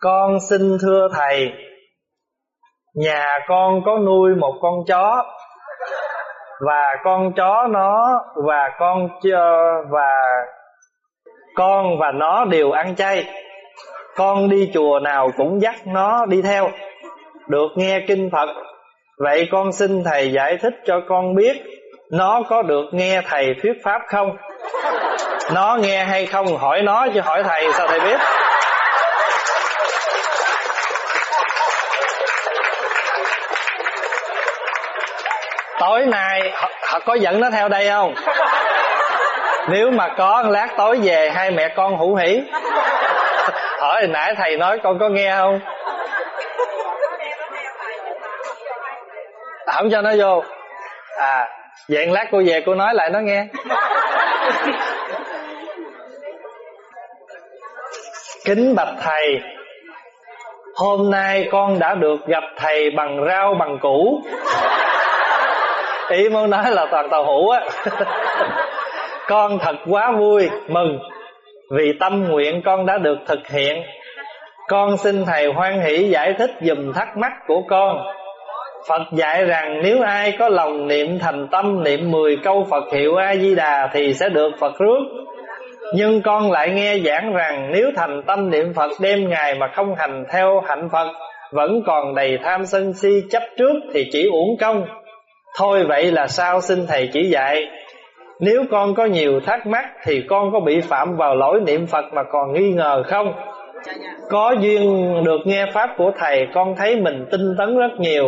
Con xin thưa thầy, Nhà con có nuôi một con chó, Và con chó nó, Và con và con và nó đều ăn chay. Con đi chùa nào cũng dắt nó đi theo. Được nghe kinh Phật, Vậy con xin thầy giải thích cho con biết, Nó có được nghe thầy thuyết pháp không? Nó nghe hay không? Hỏi nó chứ hỏi thầy, sao thầy biết? Tối nay, họ có dẫn nó theo đây không? Nếu mà có, lát tối về hai mẹ con hữu hỉ. Hỏi hồi nãy thầy nói con có nghe không? À, không cho nó vô. À dạng lát cô về cô nói lại nó nghe. Kính bạch thầy, Hôm nay con đã được gặp thầy bằng rau bằng củ. Ý muốn nói là toàn tàu hũ á. Con thật quá vui, mừng. Vì tâm nguyện con đã được thực hiện. Con xin Thầy hoan hỷ giải thích dùm thắc mắc của con. Phật dạy rằng nếu ai có lòng niệm thành tâm Niệm 10 câu Phật hiệu A-di-đà Thì sẽ được Phật rước. Nhưng con lại nghe giảng rằng Nếu thành tâm niệm Phật đêm ngày Mà không hành theo hạnh Phật Vẫn còn đầy tham sân si chấp trước Thì chỉ uổng công Thôi vậy là sao? Xin thầy chỉ dạy. Nếu con có nhiều thắc mắc Thì con có bị phạm vào lỗi niệm Phật Mà còn nghi ngờ không? Có duyên được nghe Pháp của thầy Con thấy mình tinh tấn rất nhiều.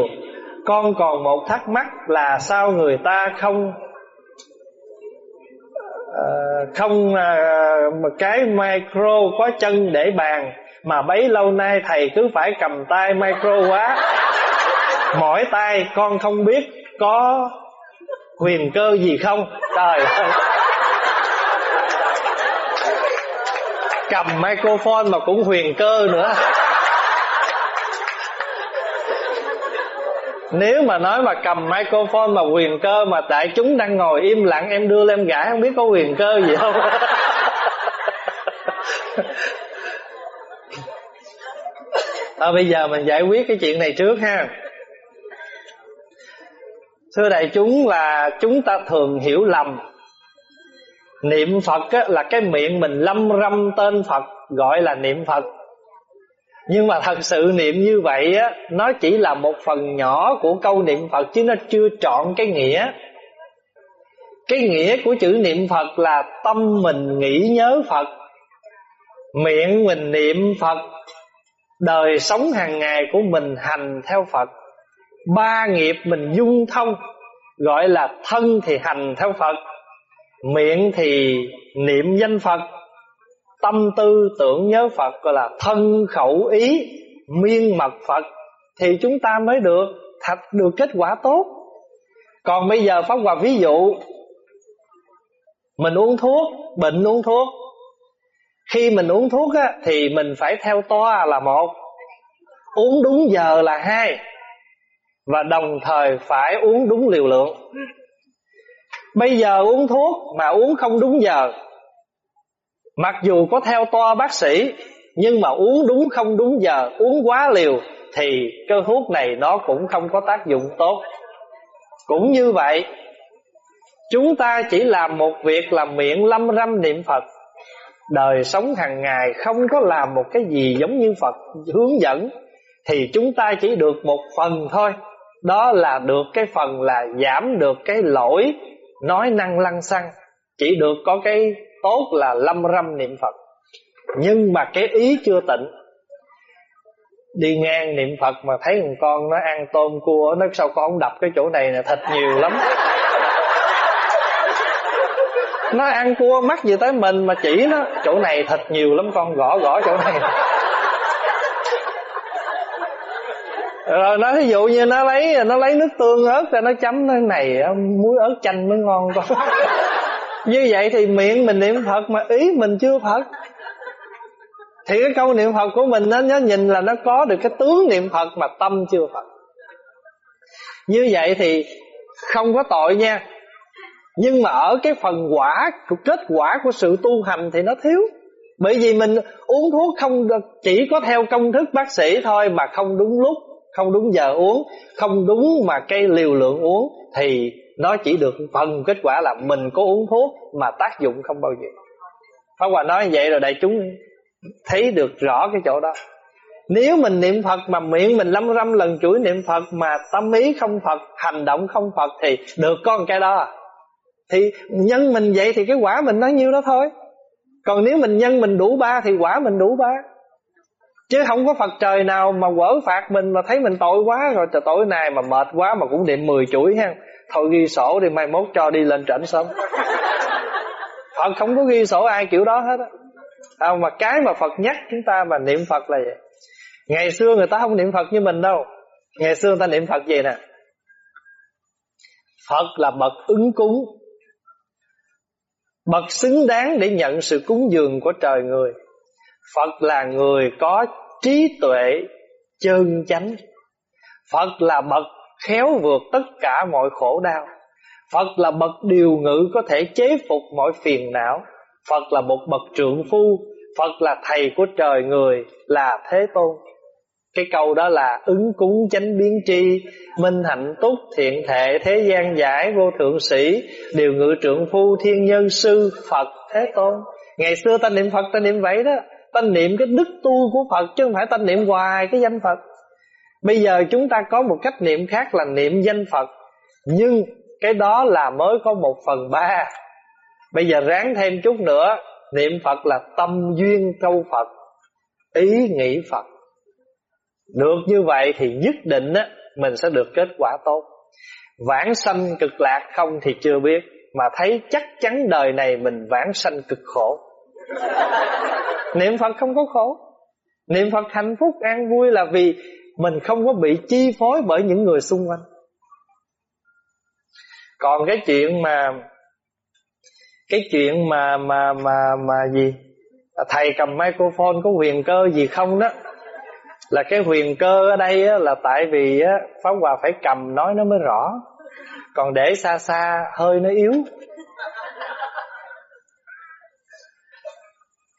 Con còn một thắc mắc là sao người ta không uh, Không uh, một cái micro có chân để bàn Mà bấy lâu nay thầy cứ phải cầm tay micro quá. Mỏi tay con không biết có huyền cơ gì không? Trời ơi. Cầm microphone mà cũng huyền cơ nữa. Nếu mà nói mà cầm microphone mà huyền cơ Mà tại chúng đang ngồi im lặng Em đưa lên gãi không biết có huyền cơ gì không? À, Bây giờ mình giải quyết cái chuyện này trước ha. Thưa đại chúng là chúng ta thường hiểu lầm. Niệm Phật á, là cái miệng mình lâm râm tên Phật gọi là niệm Phật. Nhưng mà thật sự niệm như vậy á, nó chỉ là một phần nhỏ của câu niệm Phật chứ nó chưa trọn cái nghĩa. Cái nghĩa của chữ niệm Phật là tâm mình nghĩ nhớ Phật Miệng mình niệm Phật Đời sống hàng ngày của mình hành theo Phật ba nghiệp mình dung thông gọi là thân thì hành theo Phật miệng thì niệm danh Phật tâm tư tưởng nhớ Phật gọi là thân khẩu ý miên mật Phật thì chúng ta mới được thật được kết quả tốt. Còn bây giờ pháp hòa ví dụ mình uống thuốc bệnh uống thuốc. Khi mình uống thuốc á, thì mình phải theo toa là một uống đúng giờ là hai và đồng thời phải uống đúng liều lượng. Bây giờ uống thuốc mà uống không đúng giờ, mặc dù có theo toa bác sĩ nhưng mà uống đúng không đúng giờ, uống quá liều thì cái thuốc này nó cũng không có tác dụng tốt. Cũng như vậy, chúng ta chỉ làm một việc là miệng lâm râm niệm Phật. Đời sống hàng ngày không có làm một cái gì giống như Phật hướng dẫn thì chúng ta chỉ được một phần thôi đó là được cái phần là giảm được cái lỗi nói năng lăng xăng, chỉ được có cái tốt là lâm râm niệm phật. Nhưng mà cái ý chưa tịnh, đi ngang niệm phật mà thấy một con nó ăn tôm cua, nó sao con đập cái chỗ này nè, thịt nhiều lắm. Nó ăn cua mắc gì tới mình mà chỉ nó, chỗ này thịt nhiều lắm con, gõ gõ chỗ này. Rồi nó ví dụ như nó lấy nó lấy nước tương ớt ra nó chấm cái này muối ớt chanh mới ngon con như vậy thì miệng mình niệm phật mà ý mình chưa phật. Thì cái câu niệm phật của mình nó, nó nhìn là nó có được cái tướng niệm phật mà tâm chưa phật. Như vậy thì không có tội nha. Nhưng mà ở cái phần quả kết quả của sự tu hành thì nó thiếu. Bởi vì mình uống thuốc không được chỉ có theo công thức bác sĩ thôi mà không đúng lúc không đúng giờ uống không đúng mà cái liều lượng uống thì nó chỉ được phần kết quả là mình có uống thuốc mà tác dụng không bao giờ Pháp Hòa nói vậy rồi đại chúng thấy được rõ cái chỗ đó nếu mình niệm Phật mà miệng mình lăm râm lần chuỗi niệm Phật mà tâm ý không Phật, hành động không Phật thì được con cái đó. Thì nhân mình vậy thì cái quả mình nó nhiêu đó thôi. Còn nếu mình nhân mình đủ ba thì quả mình đủ ba. Chứ không có Phật trời nào mà quở phạt mình mà thấy mình tội quá rồi trời tội này mà mệt quá mà cũng niệm 10 chuỗi ha. Thôi ghi sổ đi mai mốt cho đi lên trển sớm Phật không có ghi sổ ai kiểu đó hết á. À, mà cái mà Phật nhắc chúng ta mà niệm Phật là vậy. Ngày xưa người ta không niệm Phật như mình đâu Ngày xưa người ta niệm Phật gì nè Phật là bậc ứng cúng Bậc xứng đáng để nhận sự cúng dường của trời người Phật là người có trí tuệ chân chánh. Phật là bậc khéo vượt tất cả mọi khổ đau. Phật là bậc điều ngự có thể chế phục mọi phiền não. Phật là một bậc trượng phu. Phật là thầy của trời người, Là Thế Tôn. Cái câu đó là ứng cúng chánh biến tri, Minh hạnh túc thiện thệ thế gian giải vô thượng sĩ, Điều ngự trượng phu thiên nhân sư Phật Thế Tôn. Ngày xưa ta niệm Phật, ta niệm vậy đó. Ta niệm cái đức tu của Phật chứ không phải ta niệm hoài cái danh Phật Bây giờ chúng ta có một cách niệm khác là niệm danh Phật Nhưng cái đó là mới có một phần ba Bây giờ ráng thêm chút nữa Niệm Phật là tâm duyên câu Phật Ý nghĩ Phật được như vậy thì nhất định á mình sẽ được kết quả tốt. Vãng sanh cực lạc không thì chưa biết, mà thấy chắc chắn đời này mình vãng sanh cực khổ. Niệm Phật không có khổ. Niệm Phật hạnh phúc an vui là vì mình không có bị chi phối bởi những người xung quanh. Còn cái chuyện mà cái chuyện mà mà mà mà gì? À, thầy cầm microphone có quyền cơ gì không đó là cái huyền cơ ở đây á, là tại vì á, pháp hòa phải cầm nói nó mới rõ còn để xa xa hơi nó yếu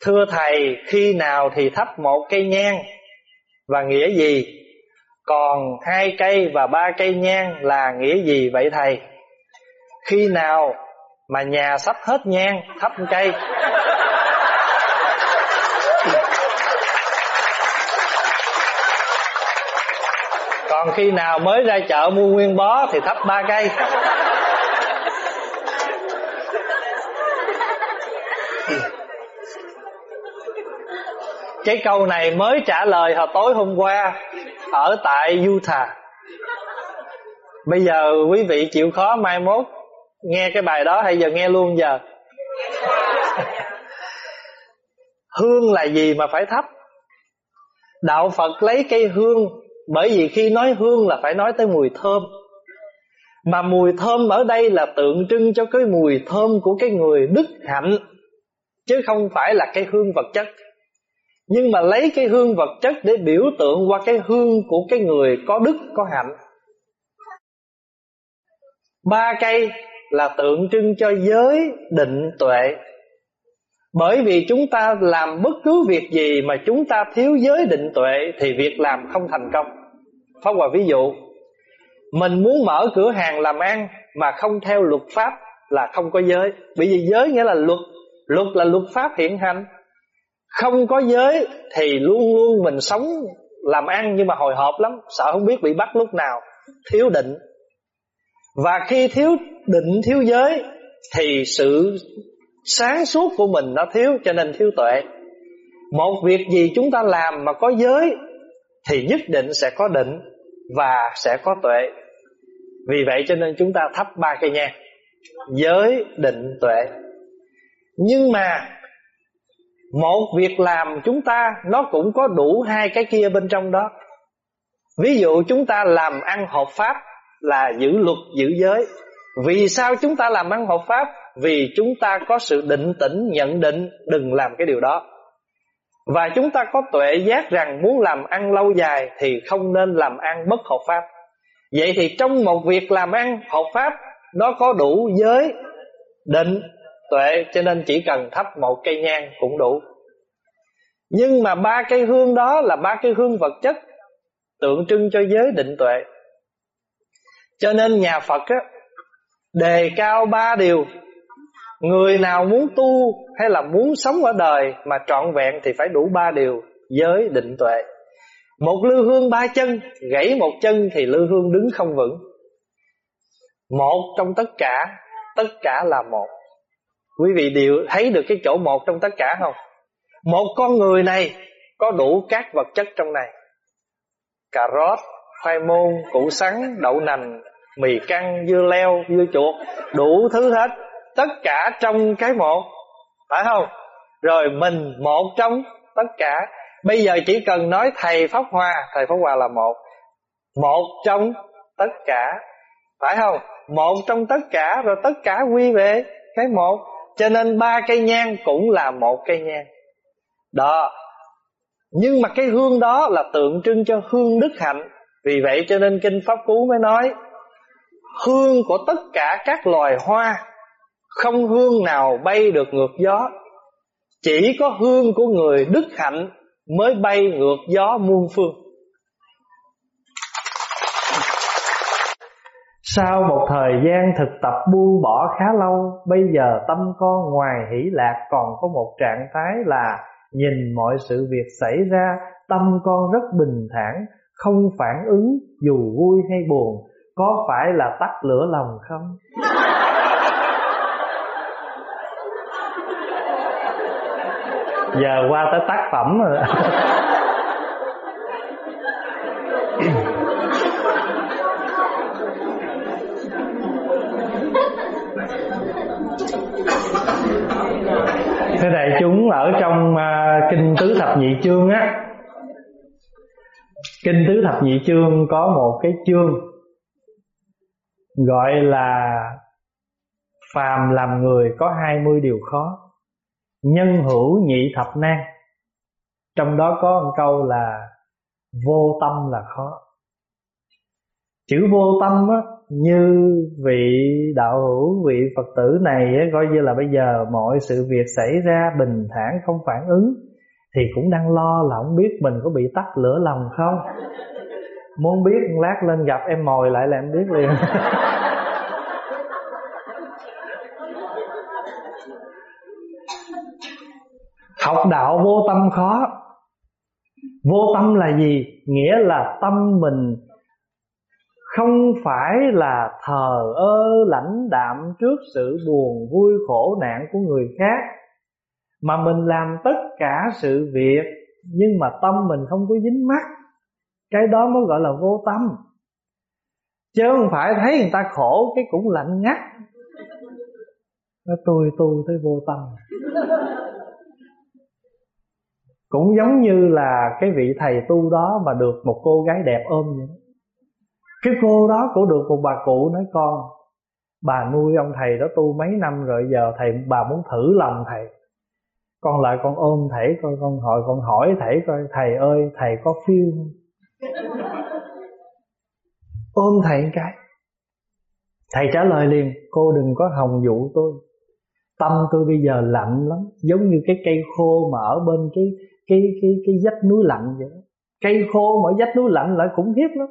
thưa thầy, khi nào thì thắp một cây nhang? Và nghĩa gì? Còn hai cây và ba cây nhang là nghĩa gì vậy thầy? Khi nào mà nhà sắp hết nhang, thắp cây? Còn khi nào mới ra chợ mua nguyên bó thì thắp ba cây? Cái câu này mới trả lời hồi tối hôm qua ở tại Utah. Bây giờ quý vị chịu khó mai mốt nghe cái bài đó hay giờ nghe luôn giờ. Hương là gì mà phải thấp? Đạo phật lấy cây hương bởi vì khi nói hương là phải nói tới mùi thơm. Mà mùi thơm ở đây là tượng trưng cho cái mùi thơm của cái người đức hạnh, Chứ không phải là cái hương vật chất. Nhưng mà lấy cái hương vật chất để biểu tượng qua cái hương của cái người có đức có hạnh Ba cây là tượng trưng cho giới định tuệ bởi vì chúng ta làm bất cứ việc gì mà chúng ta thiếu giới định tuệ thì việc làm không thành công. Pháp Hòa ví dụ, mình muốn mở cửa hàng làm ăn mà không theo luật pháp là không có giới. Bởi vì giới nghĩa là luật, luật là luật pháp hiện hành. Không có giới thì luôn luôn mình sống làm ăn nhưng mà hồi hộp lắm, sợ không biết bị bắt lúc nào, thiếu định. Và khi thiếu định thiếu giới thì sự sáng suốt của mình nó thiếu cho nên thiếu tuệ. Một việc gì chúng ta làm mà có giới thì nhất định sẽ có định và sẽ có tuệ. Vì vậy cho nên chúng ta thắp ba cây nhang. Giới định tuệ. Nhưng mà một việc làm chúng ta, nó cũng có đủ hai cái kia bên trong đó. Ví dụ chúng ta làm ăn hợp pháp là giữ luật, giữ giới. Vì sao chúng ta làm ăn hợp pháp? Vì chúng ta có sự định tĩnh, nhận định, đừng làm cái điều đó. Và chúng ta có tuệ giác rằng muốn làm ăn lâu dài thì không nên làm ăn bất hợp pháp. Vậy thì trong một việc làm ăn hợp pháp, nó có đủ giới, định tuệ cho nên chỉ cần thắp một cây nhang cũng đủ Nhưng mà ba cây hương đó là ba cây hương vật chất Tượng trưng cho giới định tuệ Cho nên nhà Phật á, đề cao ba điều Người nào muốn tu hay là muốn sống ở đời mà trọn vẹn thì phải đủ ba điều giới định tuệ. Một lư hương ba chân, gãy một chân thì lư hương đứng không vững. Một trong tất cả, tất cả là một. Quý vị đều thấy được cái chỗ một trong tất cả không? Một con người này có đủ các vật chất trong này. Cà rốt, khoai môn, củ sắn, đậu nành, mì căng, dưa leo, dưa chuột, đủ thứ hết. Tất cả trong cái một. Phải không? Rồi mình một trong tất cả. Bây giờ chỉ cần nói thầy pháp hòa, thầy pháp hòa là một. Một trong tất cả. Phải không? Một trong tất cả rồi tất cả quy về cái một cho nên ba cây nhang cũng là một cây nhang. Đó. Nhưng mà cái hương đó là tượng trưng cho hương đức hạnh. Vì vậy cho nên kinh pháp cú mới nói, hương của tất cả các loài hoa, không hương nào bay được ngược gió. Chỉ có hương của người đức hạnh Mới bay ngược gió muôn phương. Sau một thời gian thực tập buông bỏ khá lâu Bây giờ tâm con ngoài hỷ lạc Còn có một trạng thái là Nhìn mọi sự việc xảy ra Tâm con rất bình thản Không phản ứng dù vui hay buồn Có phải là tắt lửa lòng không? giờ qua tới tác phẩm rồi Thưa đại chúng ở trong uh, kinh tứ thập nhị chương á Kinh tứ thập nhị chương có một cái chương Gọi là Phàm làm người có 20 điều khó nhân hữu nhị thập nan. Trong đó có một câu là vô tâm là khó. Chữ vô tâm á như vị đạo hữu vị phật tử này ấy, coi như là bây giờ mọi sự việc xảy ra bình thản không phản ứng thì cũng đang lo là không biết mình có bị tắt lửa lòng không. Muốn biết lát lên gặp em mồi lại là em biết liền. Học đạo vô tâm khó. Vô tâm là gì? Nghĩa là tâm mình không phải là thờ ơ, lãnh đạm trước sự buồn, vui khổ, nạn của người khác, mà mình làm tất cả sự việc, nhưng mà tâm mình không có dính mắt. Cái đó mới gọi là vô tâm. Chứ không phải thấy người ta khổ, cái cũng lạnh ngắt. Nó tôi tôi tới vô tâm. Cũng giống như là cái vị thầy tu đó mà được một cô gái đẹp ôm vậy cái cô đó cũng được một bà cụ nói, con, bà nuôi ông thầy đó tu mấy năm rồi, giờ thầy, bà muốn thử lòng thầy. Con lại con ôm thầy coi con hỏi con hỏi thầy coi, thầy ơi, thầy có phiêu không? Ôm thầy cái. Thầy trả lời liền, cô đừng có hồng dụ tôi. Tâm tôi bây giờ lạnh lắm, giống như cái cây khô mà ở bên cái cái cái cái vách núi lạnh vậy cây khô mà vách núi lạnh lại cũng hiếp lắm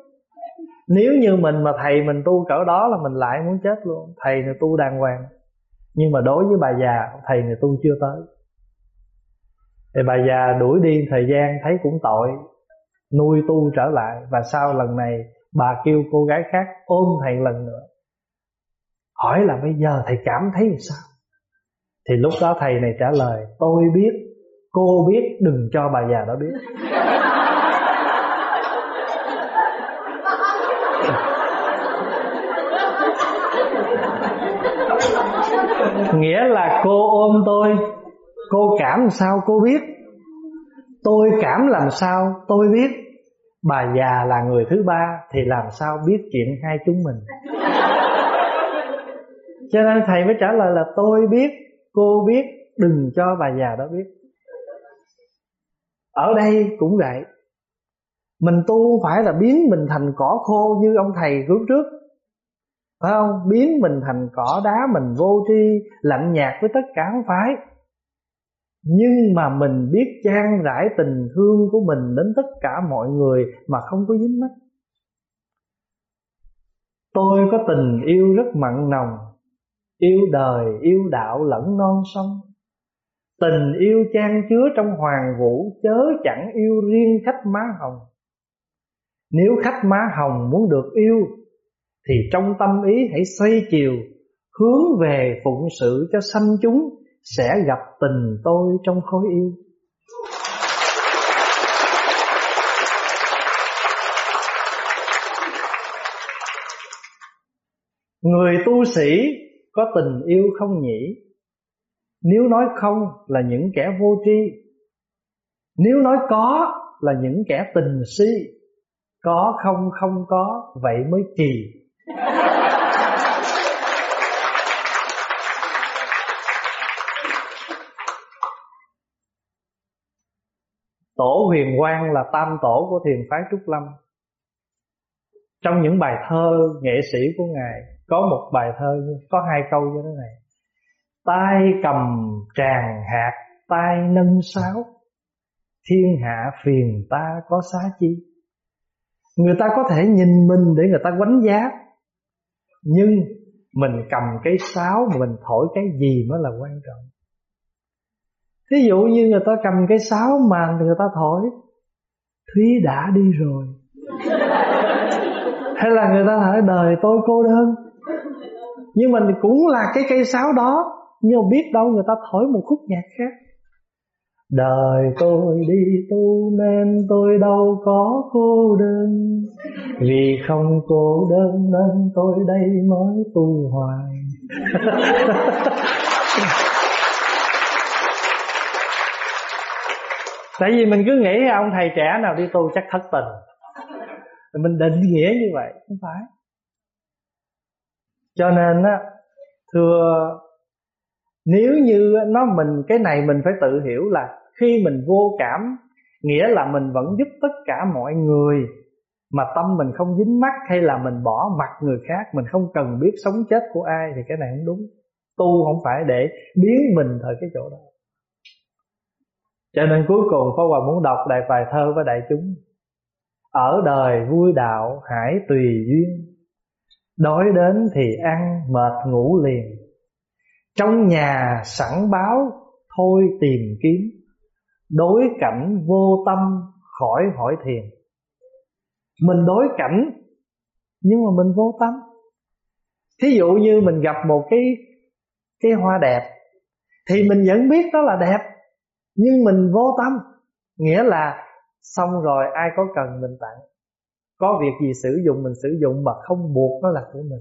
nếu như mình mà thầy mình tu cỡ đó là mình lại muốn chết luôn. Thầy này tu đàng hoàng. Nhưng mà đối với bà già, thầy này tu chưa tới. Thì bà già đuổi đi thời gian thấy cũng tội, nuôi tu trở lại. Và sau lần này, bà kêu cô gái khác ôm thầy lần nữa. Hỏi là bây giờ thầy cảm thấy sao? Thì lúc đó thầy này trả lời, tôi biết, Cô biết, đừng cho bà già đó biết. Nghĩa là cô ôm tôi. Cô cảm sao cô biết? Tôi cảm làm sao tôi biết? Bà già là người thứ ba Thì làm sao biết chuyện hai chúng mình? Cho nên thầy mới trả lời là tôi biết, Cô biết, Đừng cho bà già đó biết. Ở đây cũng vậy. Mình tu phải là biến mình thành cỏ khô như ông thầy lúc trước phải không? Biến mình thành cỏ đá, mình vô tri, lạnh nhạt với tất cả không phải. Nhưng mà mình biết trang rãi tình thương của mình đến tất cả mọi người mà không có dính mắt. Tôi có tình yêu rất mặn nồng, yêu đời, yêu đạo lẫn non sông. Tình yêu chan chứa trong hoàng vũ, chớ chẳng yêu riêng khách má hồng. Nếu khách má hồng muốn được yêu thì trong tâm ý hãy xoay chiều, hướng về phụng sự cho sanh chúng sẽ gặp tình tôi trong khối yêu. Người tu sĩ có tình yêu không nhỉ? Nếu nói không là những kẻ vô tri. Nếu nói có là những kẻ tình si. Có không không có, vậy mới kỳ Tổ huyền quang là tam tổ của thiền phái Trúc Lâm. Trong những bài thơ nghệ sĩ của Ngài, Có một bài thơ, có hai câu như thế này. Tay cầm tràng hạt tay nâng sáo, Thiên hạ phiền ta có xá chi? Người ta có thể nhìn mình để người ta đánh giá, Nhưng mình cầm cái sáo, mình thổi cái gì mới là quan trọng? Thí dụ như người ta cầm cái sáo mà người ta thổi Thúy đã đi rồi. Hay là người ta hỏi đời tôi cô đơn. Nhưng mình cũng là cái cây sáo đó Nhưng mà biết đâu người ta thổi một khúc nhạc khác. Đời tôi đi tu nên tôi đâu có cô đơn. Vì không cô đơn nên tôi đây mới tu hoài Tại vì mình cứ nghĩ ông thầy trẻ nào đi tu chắc thất tình. Mình định nghĩa như vậy, Không phải. Cho nên á, Thưa, Nếu như nó mình, Cái này mình phải tự hiểu là Khi mình vô cảm, Nghĩa là mình vẫn giúp tất cả mọi người, Mà tâm mình không dính mắt Hay là mình bỏ mặt người khác, Mình không cần biết sống chết của ai Thì cái này không đúng. Tu không phải để biến mình thời cái chỗ đó cho nên cuối cùng Pháp Hòa muốn đọc đại bài thơ với đại chúng. Ở đời vui đạo hải tùy duyên, Đói đến thì ăn mệt ngủ liền. Trong nhà sẵn báo, thôi tìm kiếm, Đối cảnh vô tâm khỏi hỏi thiền. Mình đối cảnh, nhưng mà mình vô tâm. Thí dụ như mình gặp một cái cái hoa đẹp, Thì mình vẫn biết đó là đẹp nhưng mình vô tâm, nghĩa là xong rồi, ai có cần mình tặng. Có việc gì sử dụng mình sử dụng mà không buộc nó là của mình.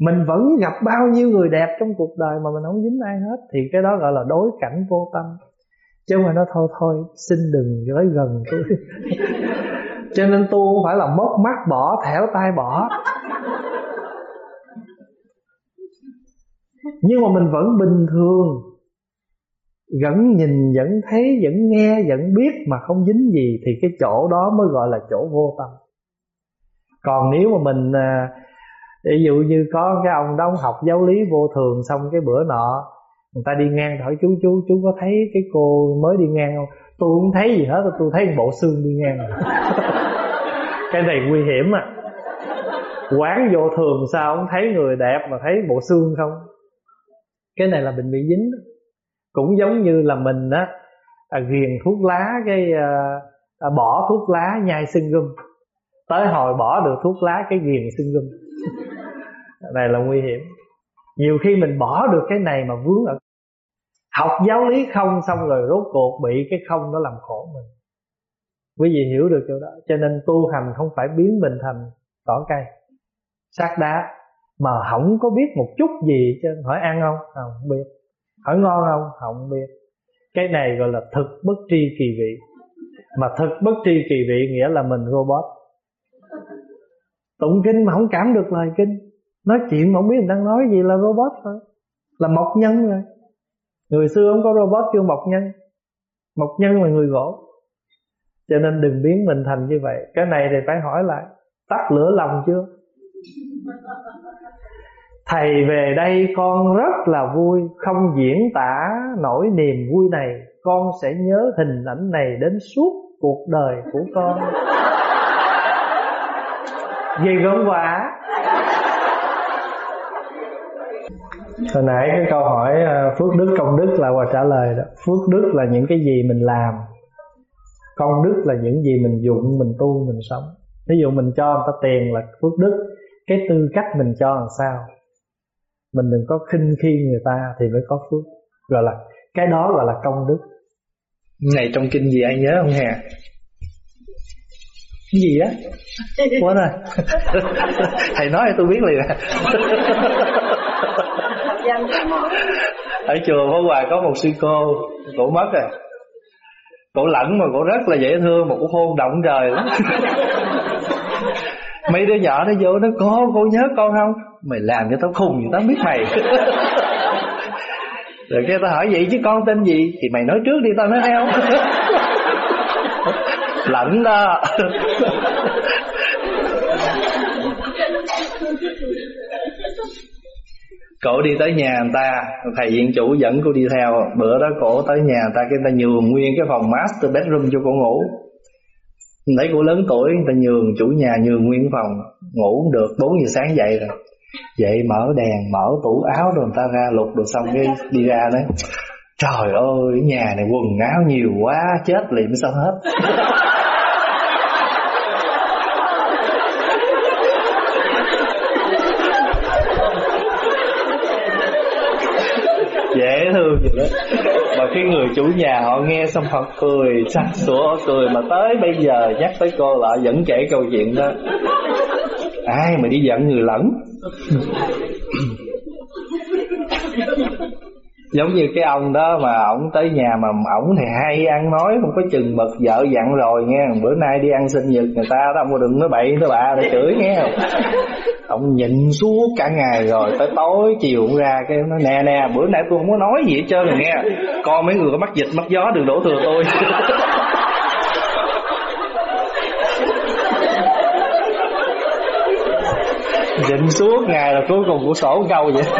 Mình vẫn gặp bao nhiêu người đẹp trong cuộc đời mà mình không dính ai hết, thì cái đó gọi là đối cảnh vô tâm. Chứ mà nó thôi thôi, xin đừng tới gần tôi. Cho nên tu không phải là móc mắt bỏ, thẻo tay bỏ. Nhưng mà mình vẫn bình thường vẫn nhìn, vẫn thấy, vẫn nghe, vẫn biết mà không dính gì thì cái chỗ đó mới gọi là chỗ vô tâm. Còn nếu mà mình à, ví dụ như có cái ông đó học giáo lý vô thường xong cái bữa nọ, người ta đi ngang hỏi chú chú chú có thấy cái cô mới đi ngang không? Tôi không thấy gì hết, tôi thấy một bộ xương đi ngang. Cái này nguy hiểm à. Quán vô thường sao không thấy người đẹp mà thấy bộ xương không? Cái này là bệnh bị dính cũng giống như là mình á à, ghiền thuốc lá cái à, à, bỏ thuốc lá nhai sưng gum. Tới hồi bỏ được thuốc lá cái ghiền sưng gum. Này là nguy hiểm. Nhiều khi mình bỏ được cái này mà vướng ở học giáo lý không xong rồi rốt cuộc bị cái không nó làm khổ mình. Quý vị hiểu được chỗ đó. Cho nên tu hành không phải biến mình thành cỏ cây. Sát đá. Mà không có biết một chút gì chứ. Hỏi ăn không? Không biết hỏi ngon không? Không biết. Cái này gọi là thực bất tri kỳ vị. Mà thực bất tri kỳ vị nghĩa là mình robot. Tụng kinh mà không cảm được lời kinh. Nói chuyện mà không biết mình đang nói gì là robot thôi. Là mộc nhân rồi. Người xưa không có robot, kêu mộc nhân. Mộc nhân là người gỗ. Cho nên đừng biến mình thành như vậy. Cái này thì phải hỏi lại. Tắt lửa lòng chưa? Thầy về đây con rất là vui Không diễn tả nỗi niềm vui này. Con sẽ nhớ hình ảnh này đến suốt cuộc đời của con. Gì gớm quả Hồi nãy cái câu hỏi à, phước đức công đức là Hòa trả lời đó. Phước đức là những cái gì mình làm Công đức là những gì mình dụng, mình tu, mình sống. Ví dụ mình cho người ta tiền là phước đức Cái tư cách mình cho làm sao? Mình đừng có khinh khi người ta thì mới có phước. Gọi là cái đó gọi là công đức. Này trong kinh gì ai nhớ không hề Cái gì á? Quên rồi. Thầy nói tôi biết liền. Ở chùa Pháp Hòa có một sư cô Cổ mất rồi. Cổ lẫn mà cổ rất là dễ thương Một cổ hôn động trời lắm. Mấy đứa nhỏ nó vô nó Cô, cô nhớ con không Mày làm cho tao khùng vậy tao biết mày. Rồi cái tao hỏi vậy chứ con tên gì? Thì mày nói trước đi tao nói theo Lẫn đó. Cổ đi tới nhà người ta thầy viện chủ dẫn cô đi theo. Bữa đó cổ tới nhà người ta cái người ta nhường nguyên cái phòng master bedroom cho cổ ngủ. Nãy cô lớn tuổi người ta nhường chủ nhà nhường nguyên phòng. Ngủ được 4 giờ sáng dậy rồi dậy mở đèn, mở tủ áo rồi người ta ra lục rồi xong cái đi ra đấy. Trời ơi, nhà này quần áo nhiều quá, chết liệm sao hết. Dễ thương vậy đó. Mà cái người chủ nhà họ nghe xong họ cười sắc sủa cười. Mà tới bây giờ nhắc tới cô lại vẫn kể câu chuyện đó. Ai mà đi giận người lẫn? Giống như cái ông đó mà ổng tới nhà mà ổng thì hay ăn nói, không có chừng mực, vợ dặn rồi nghe. Bữa nay đi ăn sinh nhật người ta đó, ông đừng nói bậy, nói bạ để chửi nghe. Ông nhịn suốt cả ngày rồi, tới tối chiều cũng ra cái nói, nè nè, bữa nay tôi không có nói gì hết trơn rồi nghe. Coi mấy người có mắc dịch, mắc gió đừng đổ thừa tôi. Nhịn suốt ngày là cuối cùng của sổ câu vậy.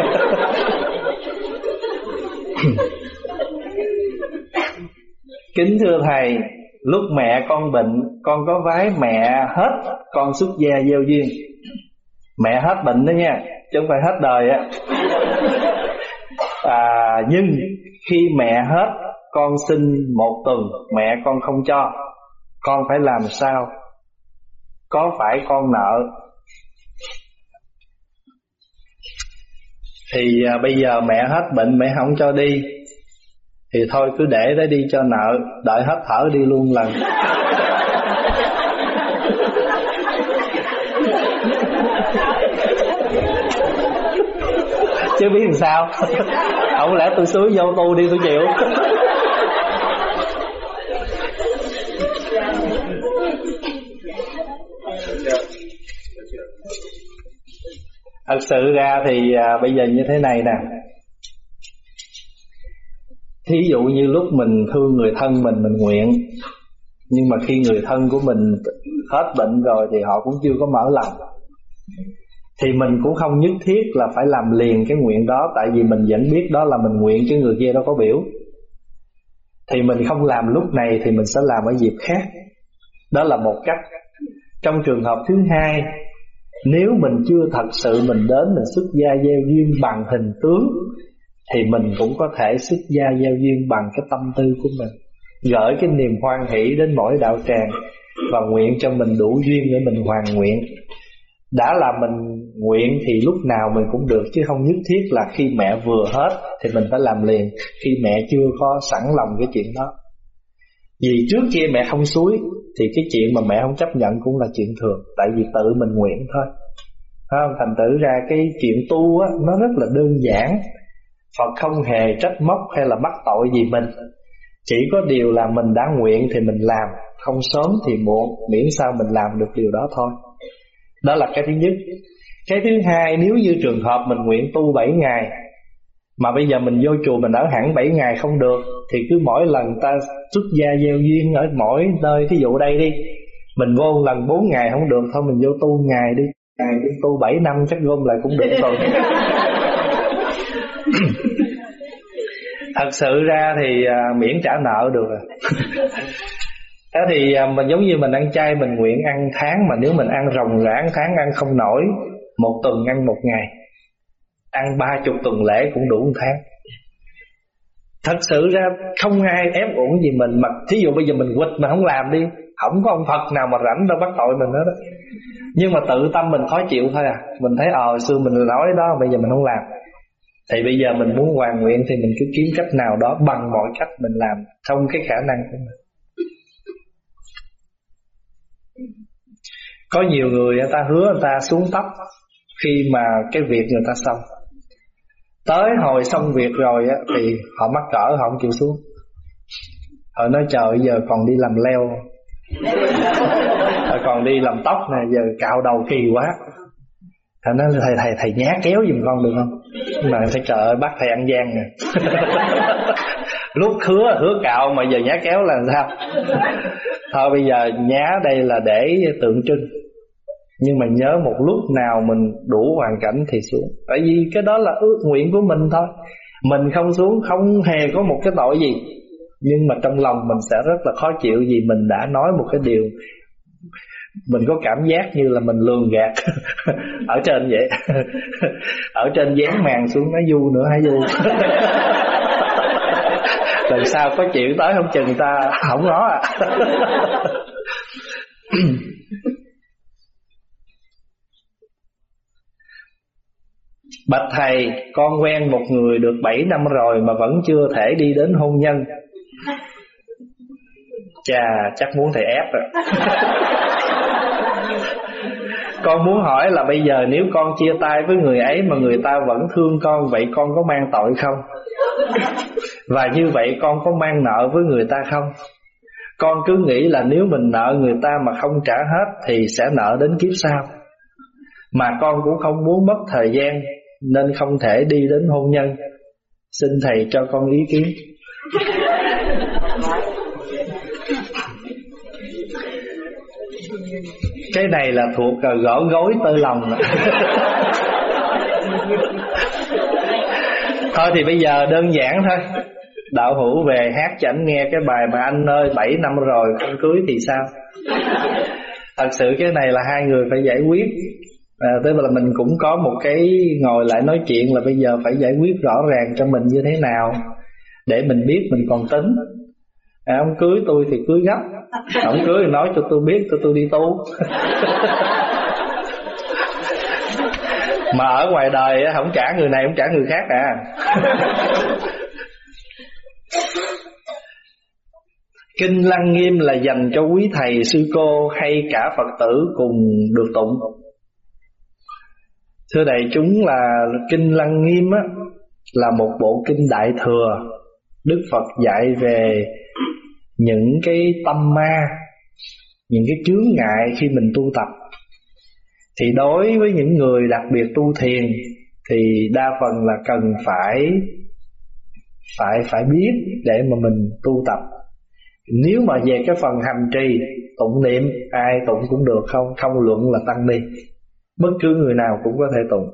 Kính thưa Thầy Lúc mẹ con bệnh Con có vái mẹ hết Con xuất gia gieo duyên. Mẹ hết bệnh đó nha Chứ không phải hết đời á. À, Nhưng khi mẹ hết Con xin một tuần Mẹ con không cho. Con phải làm sao? Có phải con nợ Thì à, bây giờ mẹ hết bệnh Mẹ không cho đi. Thì thôi cứ để đấy đi cho nợ đợi hết thở đi luôn lần. Chứ biết làm sao? Không lẽ tôi suối vô tu đi tôi chịu. Thật sự ra thì à, bây giờ như thế này nè. Thí dụ như lúc mình thương người thân mình mình nguyện nhưng mà khi người thân của mình hết bệnh rồi thì họ cũng chưa có mở lòng. Thì mình cũng không nhất thiết là phải làm liền cái nguyện đó tại vì mình vẫn biết đó là mình nguyện chứ người kia đâu có biểu. Thì mình không làm lúc này thì mình sẽ làm ở dịp khác. Đó là một cách. Trong trường hợp thứ hai nếu mình chưa thật sự mình đến mình xuất gia gieo duyên bằng hình tướng, thì mình cũng có thể xuất gia gieo duyên bằng cái tâm tư của mình. Gửi cái niềm hoan hỷ đến mỗi đạo tràng và nguyện cho mình đủ duyên để mình hoàn nguyện. Đã là mình nguyện thì lúc nào mình cũng được, chứ không nhất thiết là khi mẹ vừa hết thì mình phải làm liền, khi mẹ chưa có sẵn lòng cái chuyện đó vì trước kia mẹ không suối, thì cái chuyện mà mẹ không chấp nhận cũng là chuyện thường. Tại vì tự mình nguyện thôi. Không? thành tử ra cái chuyện tu á, nó rất là đơn giản. Phật không hề trách móc hay là bắt tội gì mình. Chỉ có điều là mình đã nguyện thì mình làm. Không sớm thì muộn, Miễn sao mình làm được điều đó thôi. Đó là cái thứ nhất. Cái thứ hai, nếu như trường hợp mình nguyện tu 7 ngày mà bây giờ mình vô chùa mình ở hẳn 7 ngày không được Thì cứ mỗi lần ta xuất gia gieo duyên ở mỗi nơi Thí dụ đây đi Mình vô lần 4 ngày không được Thôi mình vô tu ngày đi ngày chúng tu 7 năm chắc gom lại cũng được tuần thật sự ra thì à, miễn trả nợ được rồi. Thế thì à, mình giống như mình ăn chay mình nguyện ăn tháng mà nếu mình ăn rồng rãng tháng ăn không nổi một tuần ăn một ngày ăn ba chục tuần lễ cũng đủ một tháng. Thật sự ra, không ai ép uổng gì mình, mà thí dụ bây giờ mình quịch mà không làm đi, không có ông Phật nào mà rảnh đâu bắt tội mình hết đó. Nhưng mà tự tâm mình khó chịu thôi à. Mình thấy ờ xưa mình nói đó, bây giờ mình không làm. Thì bây giờ mình muốn hoàn nguyện thì mình cứ kiếm cách nào đó bằng mọi cách mình làm trong cái khả năng của mình. Có nhiều người người ta hứa người ta xuống tóc khi mà cái việc người ta xong tới hồi xong việc rồi á, thì họ mắc cỡ, họ không chịu xuống. Họ nói, trời giờ còn đi làm leo. Còn đi làm tóc nè, giờ cạo đầu kỳ quá. Thầy nói, thầy thầy thầy nhá kéo giùm con được không? Mà thầy trời ơi bắt thầy ăn gian nè. Lúc hứa hứa cạo mà giờ nhá kéo là sao? Thôi bây giờ nhá đây là để tượng trưng nhưng mà nhớ một lúc nào mình đủ hoàn cảnh thì xuống. Tại vì cái đó là ước nguyện của mình thôi. Mình không xuống, không hề có một cái tội gì. Nhưng mà trong lòng mình sẽ rất là khó chịu vì mình đã nói một cái điều. Mình có cảm giác như là mình lường gạt ở trên vậy. Ở trên dán màn xuống nó du nữa, hay du. Lần sau có chuyện tới không chừng ta không nói à. Bạch thầy, con quen một người được 7 năm rồi mà vẫn chưa thể đi đến hôn nhân. Chà, chắc muốn thầy ép rồi. con muốn hỏi là bây giờ nếu con chia tay với người ấy mà người ta vẫn thương con vậy con có mang tội không? Và như vậy con có mang nợ với người ta không? Con cứ nghĩ là nếu mình nợ người ta mà không trả hết thì sẽ nợ đến kiếp sau. Mà con cũng không muốn mất thời gian nên không thể đi đến hôn nhân. Xin thầy cho con ý kiến. cái này là thuộc gõ gối tơ lòng thôi thì bây giờ đơn giản thôi đạo hữu về hát cho anh nghe cái bài mà anh ơi 7 năm rồi không cưới thì sao thật sự cái này là hai người phải giải quyết à, tức là mình cũng có một cái ngồi lại nói chuyện là bây giờ phải giải quyết rõ ràng cho mình như thế nào để mình biết mình còn tính. À, ông cưới tôi thì cưới gấp. Ông cưới thì nói cho tôi biết cho tôi đi tu. Mà ở ngoài đời không trả người này không trả người khác à. Kinh Lăng Nghiêm là dành cho quý thầy sư cô hay cả Phật tử cùng được tụng. Thưa đại chúng là Kinh Lăng Nghiêm á, là một bộ kinh đại thừa. Đức Phật dạy về những cái tâm ma những cái chướng ngại khi mình tu tập. Thì đối với những người đặc biệt tu thiền thì đa phần là cần phải phải phải biết để mà mình tu tập. Nếu mà về cái phần hành trì tụng niệm ai tụng cũng được không? Không luận là tăng ni bất cứ người nào cũng có thể tụng.